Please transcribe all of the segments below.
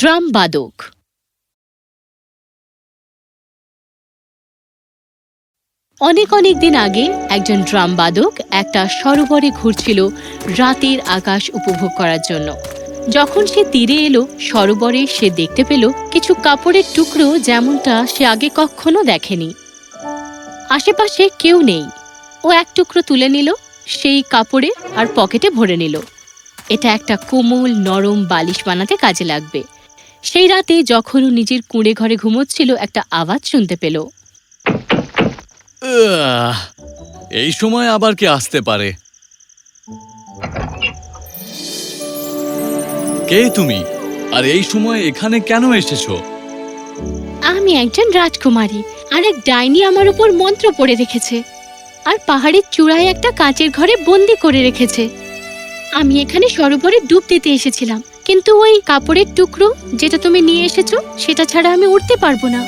Drum বাদক। অনেক অনেক দিন আগে একজন ড্রাম বাদক একটা সরোবরে ঘুরছিল রাতের আকাশ উপভোগ করার জন্য। যখন সে তীরে এলো, সরোবরে সে দেখতে পেল কিছু কাপড়ের টুকরো যেমনটা সে আগে কখনো দেখেনি। আশেপাশে কেউ নেই। ও এক টুকরো তুলে নিল, সেই কাপড়ে আর পকেটে ভরে নিল। এটা একটা কোমল, নরম বালিশ বানাতে কাজে লাগবে। সেই রাতে যখন ও নিজের কুঁড়ে ঘরে ঘুমোচ্ছিল একটা আওয়াজ শুনতে পেল। এই সময় আবার কে আসতে পারে? কে তুমি? আর এই সময় এখানে কেন এসেছ? আমি একজন রাজকুমারী আর এক ডাইনি আমার উপর মন্ত্র পড়ে রেখেছে আর পাহাড়ের চূড়ায় একটা কাঁচের ঘরে বন্দি করে রেখেছে। আমি এখানে সরোবরে ডুব দিতে এসেছিলাম কিন্তু ওই কাপড়ের টুকরো যেটা তুমি নিয়ে এসেছ সেটা ছাড়া আমি উঠতে পারব না।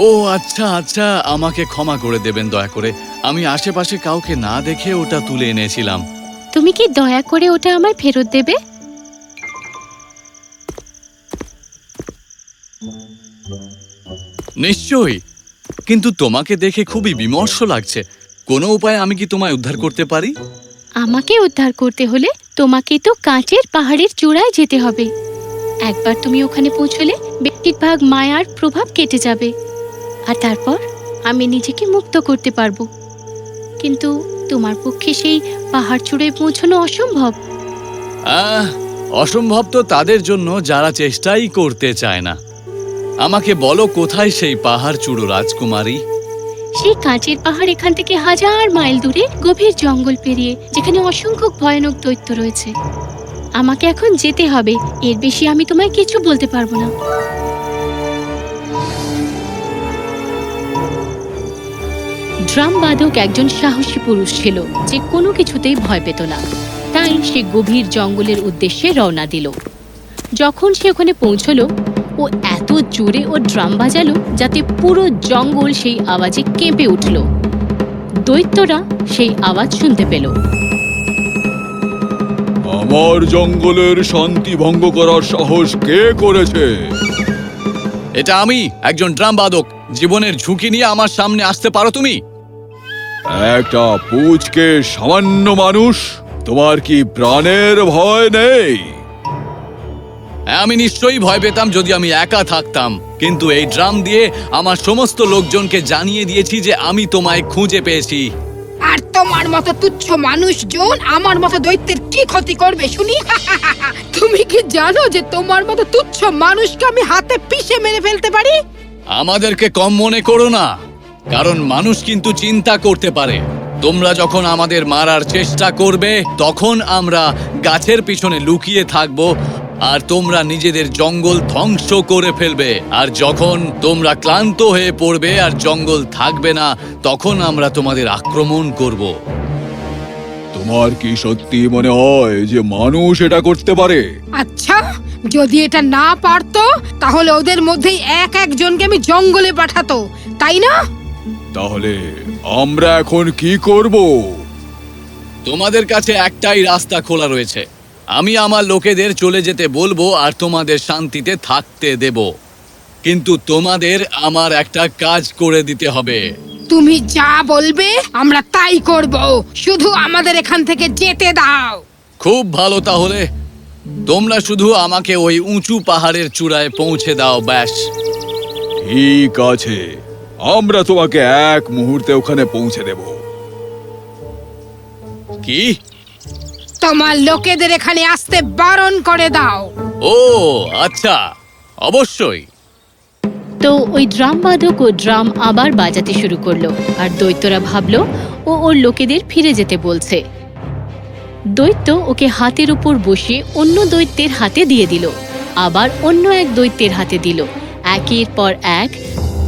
ও আচ্ছা আচ্ছা আমাকে ক্ষমা করে দেবেন দয়া করে। আমি আশেপাশে কাউকে না দেখে ওটা তুলে এনেছিলাম। তুমি কি দয়া করে ওটা আমায় ফেরত দেবে? নিশ্চয়ই। কিন্তু তোমাকে দেখে খুবই বিমর্ষ লাগছে। কোনো উপায়ে আমি কি তোমায় উদ্ধার করতে পারি? আমাকে উদ্ধার করতে হলে তোমাকে তো কাঁচের পাহাড়ের চূড়ায় যেতে হবে। একবার তুমি ওখানে পৌঁছলে বেশিরভাগ মায়ার প্রভাব কেটে যাবে। আর তারপর আমি নিজেকে মুক্ত করতে পারব। কিন্তু তোমার পক্ষে সেই পাহাড় চূড়ায় পৌঁছানো অসম্ভব। আহ, অসম্ভব তো তাদের জন্য যারা চেষ্টাই করতে চায় না। আমাকে বলো কোথায় সেই পাহাড় চূড়ো রাজকুমারী? সেই কাঁচের পাহাড় এখান থেকে হাজার মাইল দূরে গভীর জঙ্গল পেরিয়ে, যেখানে অসংখ্য ভয়ানক দৈত্য রয়েছে। আমাকে এখন যেতে হবে। এর বেশি আমি তোমায় কিছু বলতে পারব না। ড্রাম বাদক একজন সাহসী পুরুষ ছিল, যে কোনো কিছুতেই ভয় পেত না। তাই সে গভীর জঙ্গলের উদ্দেশ্যে রওনা দিল। যখন সে ওখানে পৌঁছলো ও এত জোরে ও ড্রাম বাজালো যাতে পুরো জঙ্গল সেই আওয়াজে কেঁপে উঠল। দৈত্যরা সেই আওয়াজ শুনতে পেল। আমার জঙ্গলের শান্তি ভঙ্গ করার সাহস কে করেছে? এটা আমি একজন ড্রাম বাদক। জীবনের ঝুঁকি নিয়ে আমার সামনে আসতে পারো তুমি? একটা পুচকে সামান্য মানুষ তোমার কি প্রাণের ভয় নেই? আমি নিশ্চয়ই ভয় পেতাম যদি আমি একা থাকতাম। কিন্তু এই ড্রাম দিয়ে আমার সমস্ত লোকজনকে জানিয়ে দিয়েছি যে আমি তোমায় খুঁজে পেয়েছি। আর তোমার মতো তুচ্ছ মানুষজন আমার মতো দৈত্যের কি ক্ষতি করবে শুনি? তুমি কি জানো যে তোমার মতো তুচ্ছ মানুষকে আমি হাতে পিষে মেরে ফেলতে পারি? আমাদেরকে কম মনে করো না কারণ মানুষ কিন্তু চিন্তা করতে পারে। তোমরা যখন আমাদের মারার চেষ্টা করবে তখন আমরা গাছের পিছনে লুকিয়ে থাকব আর তোমরা নিজেদের জঙ্গল ধ্বংস করে ফেলবে। আর যখন তোমরা ক্লান্ত হয়ে পড়বে আর জঙ্গল থাকবে না তখন আমরা তোমাদের আক্রমণ করব। তোমার কি সত্যি মনে হয় যে মানুষ এটা করতে পারে? আচ্ছা যদি এটা না পারতো তাহলে ওদের মধ্যেই এক একজনকে আমি জঙ্গলে পাঠাতো তাই না? তাহলে আমরা এখন কি করব? তোমাদের কাছে একটাই রাস্তা খোলা রয়েছে। আমি আমার লোকেদের চলে যেতে বলব আর তোমাদের শান্তিতে থাকতে দেব। কিন্তু তোমাদের আমার একটা কাজ করে দিতে হবে। তুমি যা বলবে আমরা তাই করব। শুধু আমাদের এখান থেকে যেতে দাও। খুব ভালো তাহলে। তোমরা শুধু আমাকে ওই উঁচু পাহাড়ের চূড়ায় পৌঁছে দাও ব্যাস। ঠিক আছে। আমরা তোমাকে এক মুহূর্তে ওখানে পৌঁছে দেব। কি? তোমার লোকেদের এখানে আসতে বারণ করে দাও। ও আচ্ছা অবশ্যই। তো ওই ড্রাম বাদক ও ড্রাম আবার বাজাতে শুরু করল আর দৈত্যরা ভাবলো ও ওর লোকেদের ফিরে যেতে বলছে। দৈত্য ওকে হাতের উপর বসিয়ে অন্য দৈত্যের হাতে দিয়ে দিল আবার অন্য এক দৈত্যের হাতে দিল। একের পর এক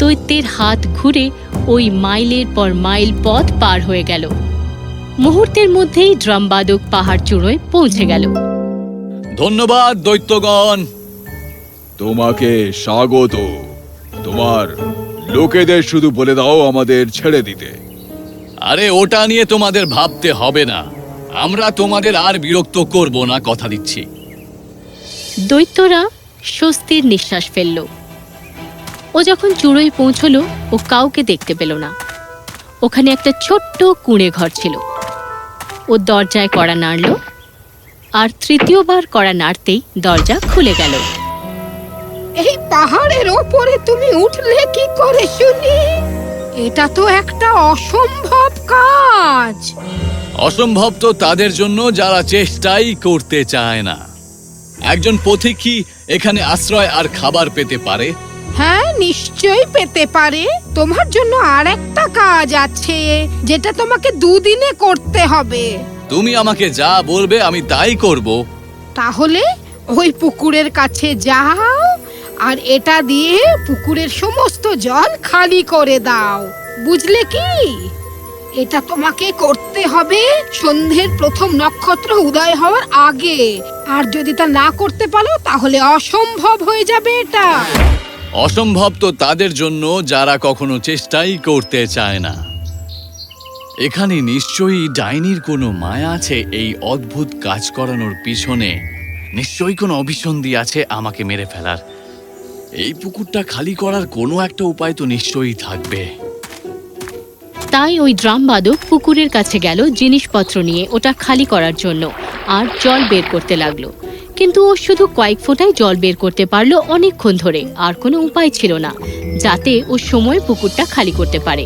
দৈত্যের হাত ঘুরে ওই মাইলের পর মাইল পথ পার হয়ে গেল। মুহূর্তের মধ্যেই ড্রাম বাদক পাহাড় চূড়োয় পৌঁছে গেল। ধন্যবাদ দৈত্যগণ। তোমাকে স্বাগত। তোমার লোকেদের শুধু বলে দাও আমাদের ছেড়ে দিতে। আরে ওটা নিয়ে তোমাদের ভাবতে হবে না। আমরা তোমাদের আর বিরক্ত করব না কথা দিচ্ছি। দৈত্যরা স্বস্তির নিঃশ্বাস ফেলল। ও যখন চূড়োয় পৌঁছলো ও কাউকে দেখতে পেল না। ওখানে একটা ছোট্ট কুঁড়ে ঘর ছিল। ও দরজায় কড়া নাড়ল আর তৃতীয়বার কড়া নাড়তেই দরজা খুলে গেল। এই পাহাড়ের ওপরে তুমি উঠলে কি করে শুনি? এটা তো একটা অসম্ভব কাজ। অসম্ভব তো তাদের জন্য যারা চেষ্টাই করতে চায় না। একজন পথিক কি এখানে আশ্রয় আর খাবার পেতে পারে নিশ্চয়ই পেতে পারে। তোমার জন্য আর একটা কাজ আছে যেটা তোমাকে দুদিনে করতে হবে। তুমি আমাকে যা বলবে আমি তাই করব। তাহলে ওই পুকুরের কাছে যাও আর এটা দিয়ে পুকুরের সমস্ত জল খালি করে দাও। বুঝলে কি? এটা তোমাকে করতে হবে সন্ধ্যের প্রথম নক্ষত্র উদয় হওয়ার আগে। আর যদি তা না করতে পারো তাহলে অসম্ভব হয়ে যাবে এটা। অসম্ভব তো তাদের জন্য যারা কখনো চেষ্টাই করতে চায় না। এখানে নিশ্চয়ই ডাইনির কোনো মায়া আছে এই অদ্ভুত কাজ করানোর পিছনে। নিশ্চয়ই কোনো অভিসন্ধি আছে আমাকে মেরে ফেলার। এই পুকুরটা খালি করার কোনো একটা উপায় তো নিশ্চয়ই থাকবে। তাই ওই ড্রামবাদক পুকুরের কাছে গেল জিনিসপত্র নিয়ে, ওটা খালি করার জন্য, আর জল বের করতে লাগল। কিন্তু ও শুধু কয়েক ফোঁটাই জল বের করতে পারল অনেকক্ষণ ধরে, আর কোনো উপায় ছিল না, যাতে ও সময় পুকুরটা খালি করতে পারে।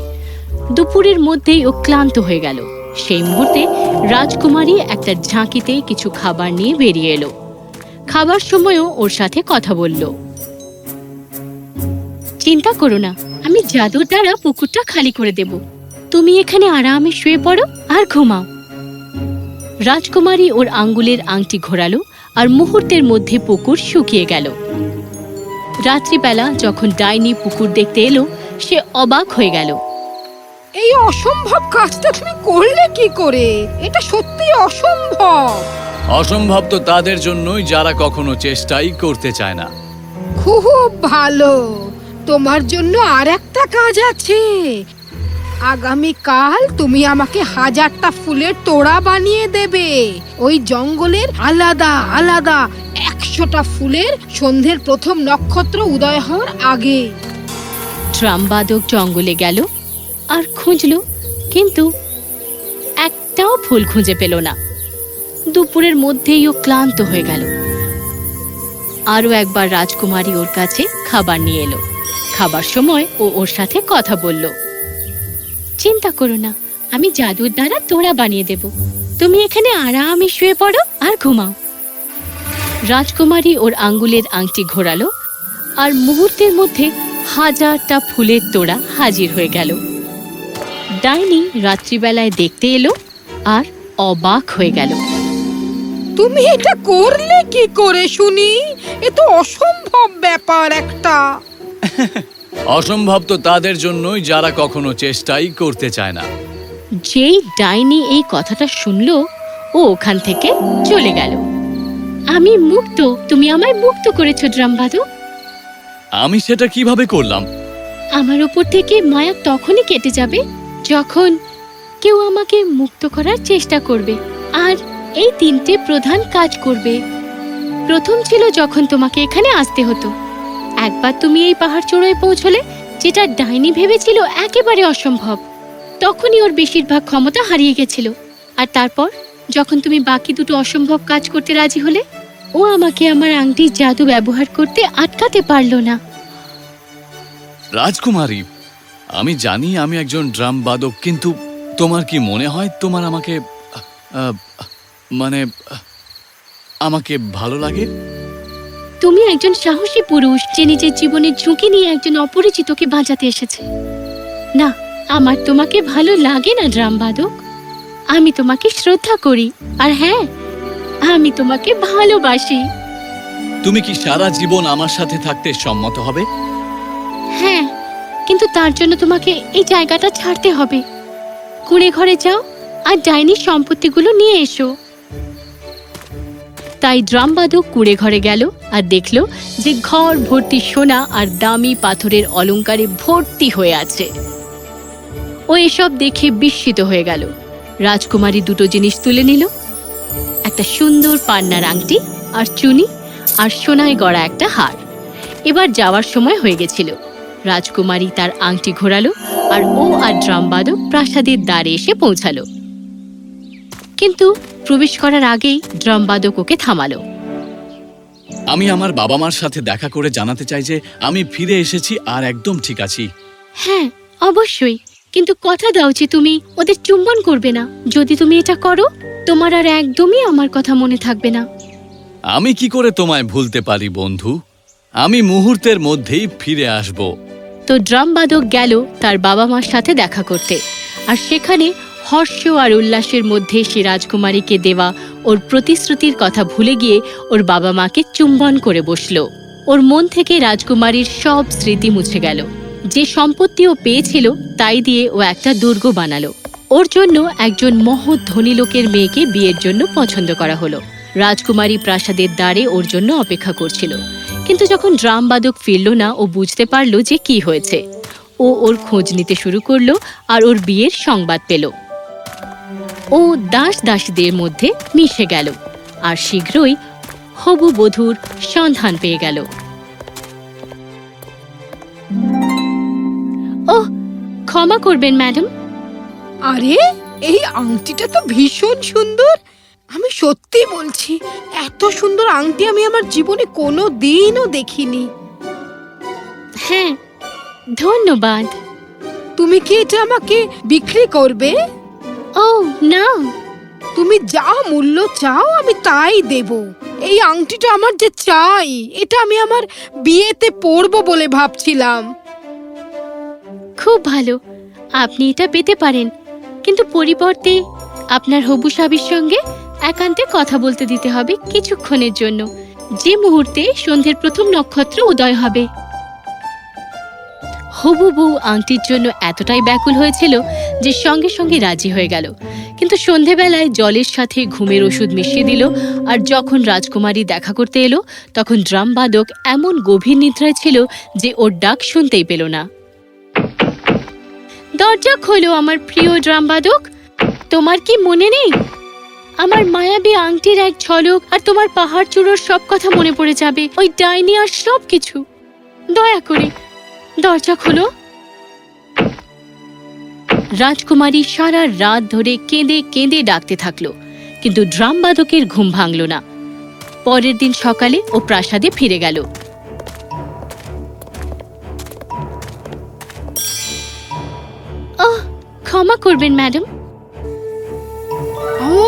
দুপুরের মধ্যেই ও ক্লান্ত হয়ে গেল। সেই মুহূর্তে রাজকুমারী একটা ঝাঁকিতে কিছু খাবার নিয়ে বেরিয়ে এলো। খাবার সময়ও ওর সাথে কথা বলল। চিন্তা করো না, আমি জাদুর দ্বারা পুকুরটা খালি করে দেব। তুমি এখানে আরামে শুয়ে পড়ো আর ঘুমাও। রাজকুমারী ওর আঙ্গুলের আংটি ঘোরালো আর মুহূর্তের মধ্যে পুকুর শুকিয়ে গেল। রাত্রিবেলা যখন ডাইনি পুকুর দেখতে এলো সে অবাক হয়ে গেল। এই অসম্ভব কাজটা তুমি করলে কি করে? এটা সত্যি অসম্ভব। অসম্ভব তো তাদের জন্যই যারা কখনো চেষ্টাই করতে চায় না। খুব ভালো। তোমার জন্য আর একটা কাজ আছে। আগামী কাল তুমি আমাকে হাজারটা ফুলের তোড়া বানিয়ে দেবে। ওই জঙ্গলের আলাদা আলাদা একশোটা ফুলের সন্ধ্যের প্রথম নক্ষত্র উদয় হওয়ার আগে। ড্রামবাদক জঙ্গলে গেল আর খুঁজল, কিন্তু একটাও ফুল খুঁজে পেল না। দুপুরের মধ্যেই ও ক্লান্ত হয়ে গেল। আরও একবার রাজকুমারী ওর কাছে খাবার নিয়ে এলো। খাবার সময় ও ওর সাথে কথা বলল। চিন্তা করো না আমি জাদুর দ্বারা তোড়া বানিয়ে দেব। তুমি এখানে আরামে শুয়ে পড়ো আর ঘুমাও। রাজকুমারী ওর আঙ্গুলের আংটি ঘোরালো আর মুহূর্তের মধ্যে হাজারটা ফুলের তোড়া হাজির হয়ে গেল। ডাইনি রাত্রিবেলায় দেখতে এলো আর অবাক হয়ে গেল। তুমি এটা করলে কি করে শুনি? এ তো অসম্ভব ব্যাপার একটা। অসম্ভব তো তাদের জন্যই যারা কখনো চেষ্টাই করতে চায় না। যেই ডাইনি এই কথাটা শুনলো ও ওখান থেকে চলে গেল। আমি মুক্ত তুমি আমায় মুক্ত করেছ ড্রামবাদু। আমি সেটা কীভাবে করলাম? আমার উপর থেকে মায়া তখনই কেটে যাবে যখন কেউ আমাকে মুক্ত করার চেষ্টা করবে। আর এই তিনটে প্রধান কাজ করবে। প্রথম ছিল যখন তোমাকে এখানে আসতে হতো। একবার তুমি এই পাহাড় চূড়োয় পৌঁছলে, যেটা ডাইনি ভেবেছিল একেবারে অসম্ভব, তখনই ওর বেশিরভাগ ক্ষমতা হারিয়ে গেছিল। আর তারপর, যখন তুমি বাকি দুটো অসম্ভব কাজ করতে রাজি হলে, ও আমাকে আমার আংটির জাদু ব্যবহার করতে আটকাতে পারল না। রাজকুমারী, আমি জানি আমি একজন ড্রাম বাদক, কিন্তু তোমার কি মনে হয় তোমার আমাকে মানে আমাকে ভালো লাগে? তুমি একজন সাহসী পুরুষ যে নিজের জীবনের ঝুঁকি নিয়ে একজন অপরিচিতকে বাঁচাতে এসেছে। না আমার তোমাকে ভালো লাগে না ড্রামবাদক আমি তোমাকে শ্রদ্ধা করি আর হ্যাঁ আমি তোমাকে ভালোবাসি। তুমি কি সারা জীবন আমার সাথে থাকতে সম্মত হবে? হ্যাঁ কিন্তু তার জন্য তোমাকে এই জায়গাটা ছাড়তে হবে। কুড়ে ঘরে যাও আর ডাইনির সম্পত্তিগুলো নিয়ে এসো। তাই ড্রামবাদক কুড়ে ঘরে গেল। আর দেখল যে ঘর ভর্তি সোনা আর দামি পাথরের অলংকারে ভর্তি হয়ে আছে। ও এসব দেখে বিস্মিত হয়ে গেল। রাজকুমারী দুটো জিনিস তুলে নিল। একটা সুন্দর পান্নার আংটি আর চুনি আর সোনায় গড়া একটা হার। এবার যাওয়ার সময় হয়ে গেছিল। রাজকুমারী তার আংটি ঘোরালো আর ও আর ড্রামবাদক প্রাসাদের দ্বারে এসে পৌঁছালো। কিন্তু প্রবেশ করার আগেই ড্রামবাদক ওকে থামালো। আমি আমার বাবা মার সাথে দেখা করে জানাতে চাই যে আমি ফিরে এসেছি আর একদম ঠিক আছি। হ্যাঁ অবশ্যই। কিন্তু কথা দাও যে তুমি ওদের চুম্বন করবে না। যদি তুমি এটা করো তোমার আর একদমই আমার কথা মনে থাকবে না। আমি কি করে তোমায় ভুলতে পারি বন্ধু? আমি মুহূর্তের মধ্যেই ফিরে আসব। তো ড্রামবাদক গেল তার বাবা মার সাথে দেখা করতে। আর সেখানে হর্ষ আর উল্লাসের মধ্যে সে রাজকুমারীকে দেওয়া ওর প্রতিশ্রুতির কথা ভুলে গিয়ে ওর বাবা মাকে চুম্বন করে বসল। ওর মন থেকে রাজকুমারীর সব স্মৃতি মুছে গেল। যে সম্পত্তি ও পেয়েছিল তাই দিয়ে ও একটা দুর্গ বানালো। ওর জন্য একজন মহৎ ধনী লোকের মেয়েকে বিয়ের জন্য পছন্দ করা হলো। রাজকুমারী প্রাসাদের দ্বারে ওর জন্য অপেক্ষা করছিল। কিন্তু যখন ড্রামবাদক ফিরল না, ও বুঝতে পারল যে কি হয়েছে। ও ওর খোঁজ নিতে শুরু করল আর ওর বিয়ের সংবাদ পেল। ও দাস দাসীদের মধ্যে মিশে গেল আর শীঘ্রই হবু বধূর সন্ধান পেয়ে গেল। ওহ ক্ষমা করবেন ম্যাডাম। আরে এই আংটিটা তো ভীষণ সুন্দর। আমি সত্যি বলছি এত সুন্দর আংটি আমি আমার জীবনে কোনো দিনও দেখিনি। হ্যাঁ ধন্যবাদ। তুমি কি এটা আমাকে বিক্রি করবে? ও না তুমি যা মূল্য চাও আমি তাই দেব। এই আংটিটা আমার যে চাই এটা আমি আমার বিয়েতে পরবো বলে ভাবছিলাম। খুব ভালো। আপনি এটা পেতে পারেন। কিন্তু পরিবর্তে আপনার হবু স্বামীর সঙ্গে একান্তে কথা বলতে দিতে হবে কিছুক্ষণের জন্য। যে মুহূর্তে সন্ধ্যের প্রথম নক্ষত্র উদয় হবে। হবু বউ আংটির জন্য এতটাই ব্যাকুল হয়েছিল যে সঙ্গে সঙ্গে রাজি হয়ে গেল। কিন্তু সন্ধেবেলায় জলের সাথে ঘুমের ওষুধ মিশিয়ে দিল আর যখন রাজকুমারী দেখা করতে এলো, তখন ড্রামবাদক এমন গভীর নিদ্রায় ছিল যে ওর ডাক শুনতেই পেল না। দরজা খোলো আমার প্রিয় ড্রামবাদক। তোমার কি মনে নেই? আমার মায়াবী আংটির এক ঝলক আর তোমার পাহাড় চূড়োর সব কথা মনে পড়ে যাবে। ওই ডাইনি আর সব কিছু দয়া করে দরজা খোলো। রাজকুমারী সারা রাত ধরে কেঁদে কেঁদে ডাকতে থাকল, কিন্তু ড্রামবাদকের ঘুম ভাঙল না। পরের দিন সকালে ও প্রাসাদে ফিরে গেল। ক্ষমা করবেন, ম্যাডাম। ও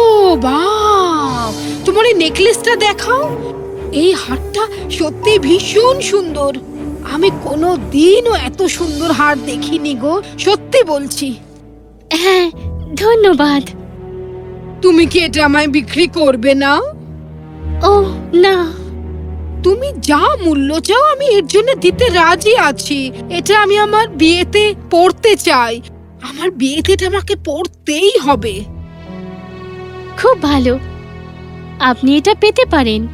বাপ তোমার এই নেকলেসটা দেখাও। এই হারটা সত্যি ভীষণ সুন্দর। আমি কোনো দিনও এত সুন্দর হার দেখিনি গো সত্যি বলছি। হ্যাঁ ধন্যবাদ। তুমি কি এটা আমায় বিক্রি করবে না? ও না। তুমি যা মূল্য চাও আমি এর জন্য দিতে রাজি আছি। এটা আমি আমার বিয়েতে পড়তে চাই। আমার বিয়েতে এটা আমাকে পড়তেই হবে। খুব ভালো। আপনি এটা পেতে পারেন।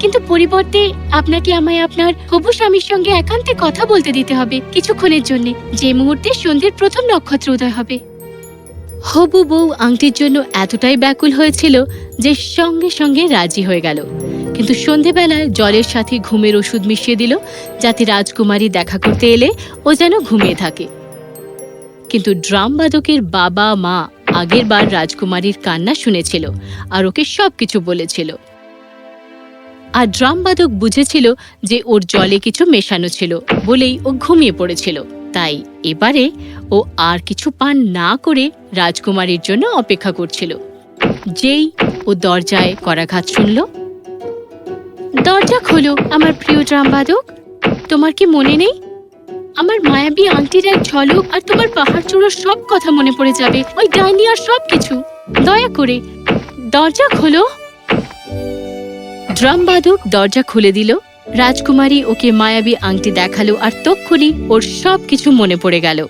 কিন্তু পরিবর্তে আপনাকে আমায় আপনার হবু স্বামীর সঙ্গে একান্তে কথা বলতে দিতে হবে কিছুক্ষণের জন্য। যে মুহূর্তে সন্ধ্যের প্রথম নক্ষত্র উদয় হবে। হবু বউ আংটির জন্য এতটাই ব্যাকুল হয়েছিল যে সঙ্গে সঙ্গে রাজি হয়ে গেল। কিন্তু সন্ধেবেলায় জলের সাথে ঘুমের ওষুধ মিশিয়ে দিল, যাতে রাজকুমারী দেখা করতে এলে ও যেন ঘুমিয়ে থাকে। কিন্তু ড্রাম বাদকের বাবা মা আগের বার রাজকুমারীর কান্না শুনেছিল আর ওকে সব কিছু বলেছিল। আর ড্রামবাদক বুঝেছিল যে ওর জলে কিছু মেশানো ছিল বলেই ও ঘুমিয়ে পড়েছিল। তাই এবারে ও আর কিছু পান না করে রাজকুমারীর জন্য অপেক্ষা করছিল। যেই ও দরজায় করাঘাত শুনল। দরজা খোলো, আমার প্রিয় ড্রামবাদক তোমার কি মনে নেই? আমার মায়াবী আংটির এক ঝলক আর তোমার পাহাড় চূড়োর সব কথা মনে পড়ে যাবে, ওই ডাইনি আর সব কিছু দয়া করে দরজা খোলো। ড্রামবাদক দরজা খুলে দিল। রাজকুমারী ওকে মায়াবী আংটি দেখাল আর তক্ষুনি ওর সব কিছু মনে পড়ে গেল।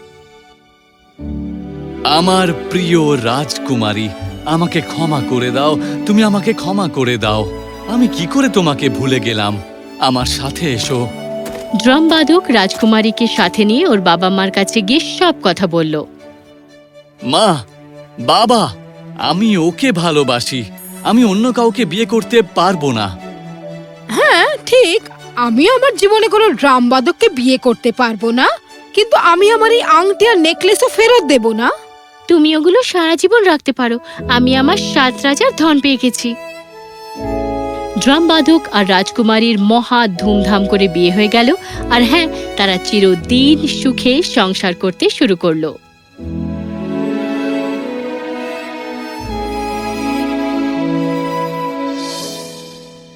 আমার প্রিয় রাজকুমারী আমাকে ক্ষমা করে দাও। তুমি আমাকে ক্ষমা করে দাও। আমি কি করে তোমাকে ভুলে গেলাম? আমার সাথে এসো। ড্রামবাদক রাজকুমারীকে সাথে নিয়ে ওর বাবা মার কাছে গিয়ে সব কথা বলল। মা বাবা আমি ওকে ভালোবাসি। আমি অন্য কাউকে বিয়ে করতে পারব না। হ্যাঁ ঠিক। আমি আমার জীবনে কোনো ড্রাম বাদককে বিয়ে করতে পারব না কিন্তু আমি আমার এই আংটি আর নেকলেসও ফেরত দেব না। তুমি ওগুলো সারা জীবন রাখতে পারো। আমি আমার সাত রাজার ধন পেয়ে গেছি। ড্রাম বাদক আর রাজকুমারীর মহা ধুমধাম করে বিয়ে হয়ে গেল আর হ্যাঁ তারা চিরদিন সুখে সংসার করতে শুরু করল।